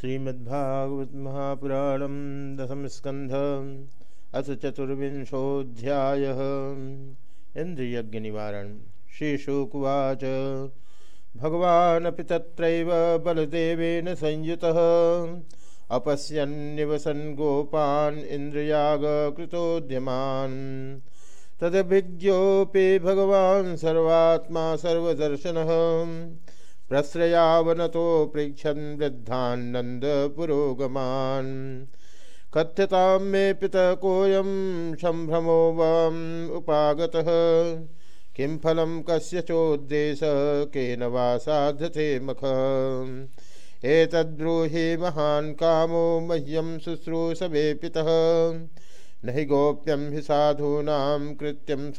श्रीमद्भागवत महापुराण दशम स्कंध अथ चतुर्विंशोध्याय इंद्रियज्ञ निवारण श्रीशुकुवाच। भगवानपि तत्रैव बलदेवेन संयुतः। अपश्यन्निवसन् गोपान् इन्द्रियागकृतोद्यमान्। तदभिज्ञोऽपि भगवान् सर्वात्मा सर्वदर्शनः। प्रश्रयावनतो पृक्षन् वृद्धान्नन्द पुरोगमान्। कथ्यतां मे पितः कोऽयं सम्भ्रमो वाम् उपागतः। किं फलं कस्य चोद्देश, केन वा साध्यते मख। एतद्ब्रूहि महान् कामो मह्यं शुश्रूषवे पितः। न हि गोप्यं हि साधूनां कृत्यं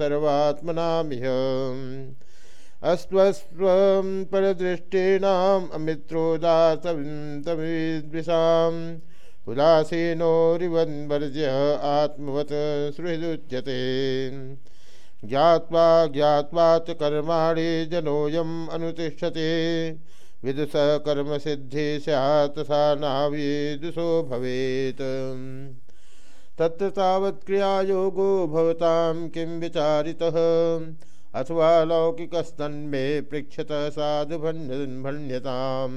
अस्वस्वं परदृष्टीनाम् अमित्रोदातविद्विषाम् उदासीनोरिवन्वर्ज्य आत्मवत् सुहृदुच्यते। ज्ञात्वा ज्ञात्वात् कर्माणि जनोऽयम् अनुतिष्ठते। विदुष कर्मसिद्धि स्यात् सा नाविदुषो भवेत्। तत्र तावत् क्रियायोगो भवतां किं विचारितः? अथवा लौकिकस्तन्मे पृक्षत साधु भण्यताम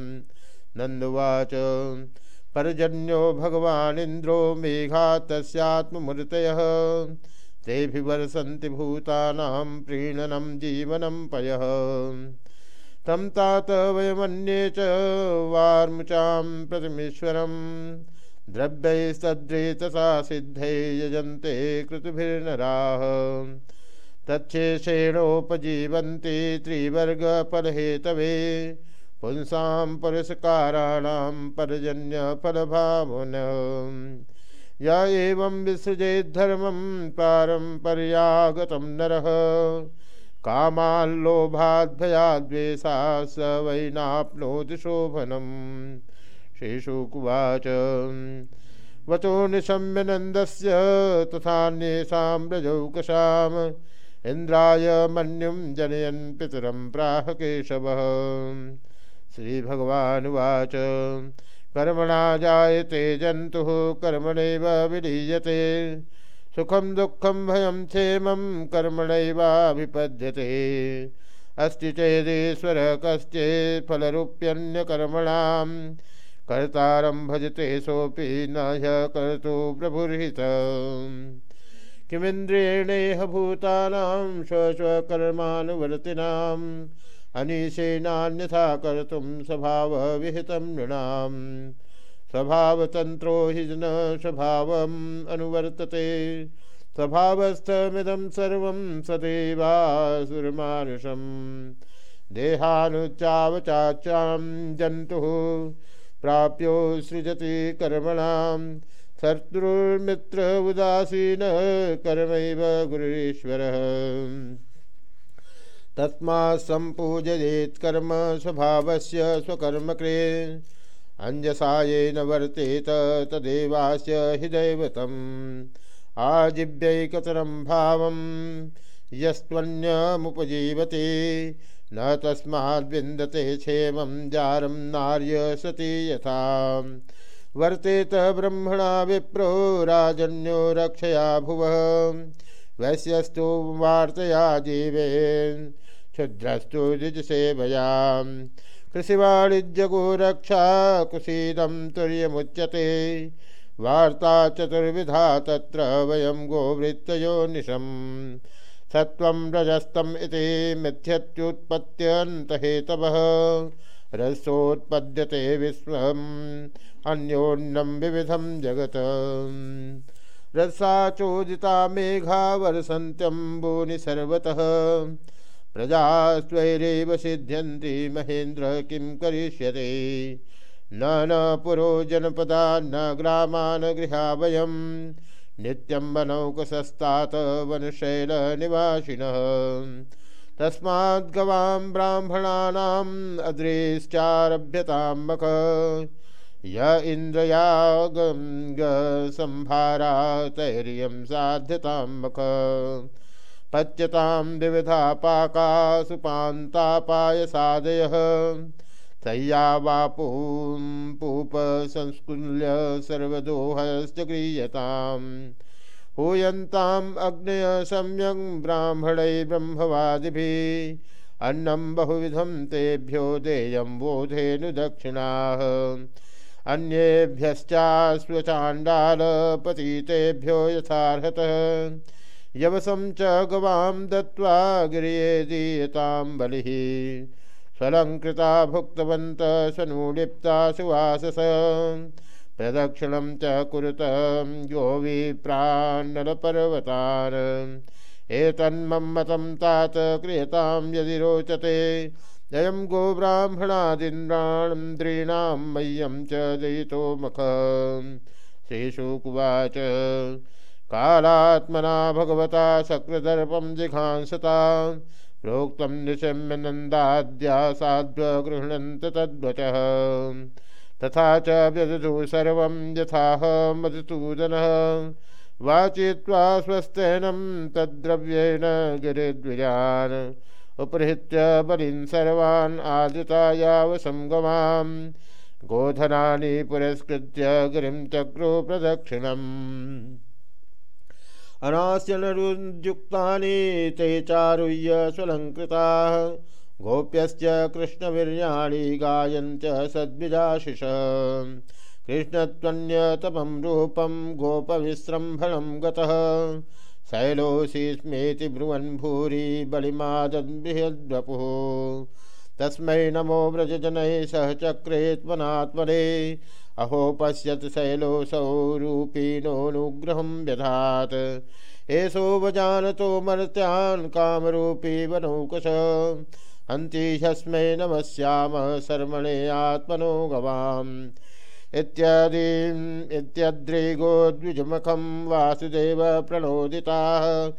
नंदुवाच पर्जन्यो भगवानिन्द्रो मेघा तस्यात्ममूर्तयः तेभिवर्षन्ति भूतानां प्रीणनं जीवनं पयः। तं तात वयमन्ये च वार्मुचां प्रतिमीश्वरं द्रव्यैस्तद्रेतसा सिद्धै यजन्ते कृतुभिर्नराः। तच्छेषेणोपजीवन्ति त्रिवर्गफलहेतवे। पुंसां पुरस्काराणां पर्जन्यफलभावन य एवं विसृजेद्धर्मं पारम्पर्यागतं नरः। कामाल्लोभाद्भयाद्वेषा स वै नाप्नोति शोभनम् श्रीशुकुवाच। वचो निशम्यनन्दस्य तथान्येषां रजौकशाम्। इंद्राय मन्युम जनयन पितरम प्राह केशव। श्रीभगवानुवाच कर्मणा जायते जंतु कर्मणैव विलीयते सुखम दुखम भयम क्षेमं, कर्मणैवाभिपद्यते। अस्ति चेदेश्वर कश्चे फलरूप्यन्यकर्मणां कर्तारं भजते सोऽपि न ह्यकर्तु प्रभुर्हित किमिन्द्रियेणेह भूतानां स्वस्वकर्मानुवर्तिनाम् अनीशेनान्यथा कर्तुं स्वभावविहितं नृणां। स्वभावतन्त्रो हि न स्वभावम् अनुवर्तते। स्वभावस्थमिदं सर्वं सदैवासुरमानुषं देहानुच्चावचाचां जन्तुः प्राप्यो सृजति कर्मणाम् शत्रुर्मित्र उदासीन कर्मैव गुरुरीश्वरः। तस्मात् सम्पूजयेत् कर्म स्वभावस्य स्वकर्मकृ अञ्जसा येन वर्तेत तदेवास्य हि दैवतम् भाव यस्त्वन्यमुपजीवते, न तस्माद्विन्दते क्षेमं जारं नार्य सती यथा। वर्तेत ब्रह्मणा विप्रो राजन्यो रक्षया भुव। वैश्यस्तु वार्तया जीवेन् क्षुद्रस्तु द्विजसेवयां कृषिवाणिज्यगो रक्षा कुशीदं तुर्यमुच्यते वार्ता चतुर्विधा तत्र वयं गोवृत्तयो निशम्। सत्वं रजस्तम् इति मिथ्यत्युत्पत्त्यन्तहेतवः। रसोत्पद्यते विश्वम् अन्योन्यम विविधम जगत। रसा चोदिता मेघा वर्षन्त्यम्बूनि सर्वतः। प्रजास्त्वैरेव सिद्ध्यन्ति महेन्द्र किं करिष्यते। न न पुरो जनपदा न ग्रामान् गृहा वयं नित्यं वनौकसस्तात वनशैलनिवासिनः। तस्माद् गवां ब्राह्मणानाम् अद्रेश्चारभ्यतां मख य इन्द्रयागम्भारा तैर्यं साध्यतां मख पच्यतां विविधा पाका सुपान्तापायसादयः सय्यावापूं पूप संस्कुल्य सर्वदोहश्च गृह्यताम् हूयन्ताम् अग्नय सम्यक् ब्राह्मणै ब्रह्मवादिभिः। अन्नं बहुविधं तेभ्यो देयं बोधेनु दक्षिणाः अन्येभ्यश्चास्वचाण्डालपतीतेभ्यो यथार्हतः। यवसं च गवां दत्त्वा गिर्ये दीयतां बलिः। स्वलङ्कृता भुक्तवन्त स्वनुलिप्ता सुवासस। प्रदक्षिणं च कुरुत, यो विप्रान्नलपर्वतान् एतन्मतं तात क्रियतां यदि रोचते जयं गोब्राह्मणादिन्द्राणन्द्रीणां मह्यं च दयितो मख। श्रीशुकुवाच कालात्मना भगवता शक्रदर्पं जिघांसता। प्रोक्तं निशम्य नन्दाद्या साध्वगृह्णन्त तद्वचः। तथा च व्यदधु सर्वं यथाह मधुसूदनः वाचित्वा स्वस्तेनं तद्द्रव्येण गिरिद्विजान् उपहृत्य बलिन् सर्वान् आदितायावसंगमां गोधनानि पुरस्कृत्य गिरिं चक्रो प्रदक्षिणम्। अनास्यनरुद्युक्तानि ते चारुय्य स्वलङ्कृताः गोप्यश्च कृष्णवीर्याणि गायन्त्य सद्विजाशिष। कृष्णत्वन्यतपं रूपं गोपविसृम्भणं गतः। शैलोऽसि स्मेति ब्रुवन् भूरि बलिमादद्बृहद्वपुः तस्मै नमो व्रजजनैः सह चक्रे त्वनात्मने। अहो, पश्यत शैलोऽसौ रूपीणोऽनुग्रहं व्यधात्। एषो वजानतो मर्त्यान् कामरूपी वनौकश हन्ति ह्यस्मै नमस्याम शर्मणे आत्मनो गवाम्। इत्यादि इत्यद्रिगोद्विजमुखं वासुदेव प्रणोदिताः।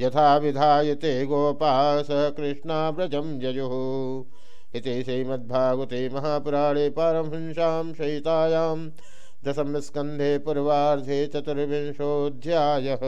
यथा विधायते गोपास कृष्णा व्रजं यजुः। इति श्रीमद्भागवते महापुराणे पारमहंस्यां सहितायां दशमस्कन्धे पूर्वार्धे चतुर्विंशोऽध्यायः।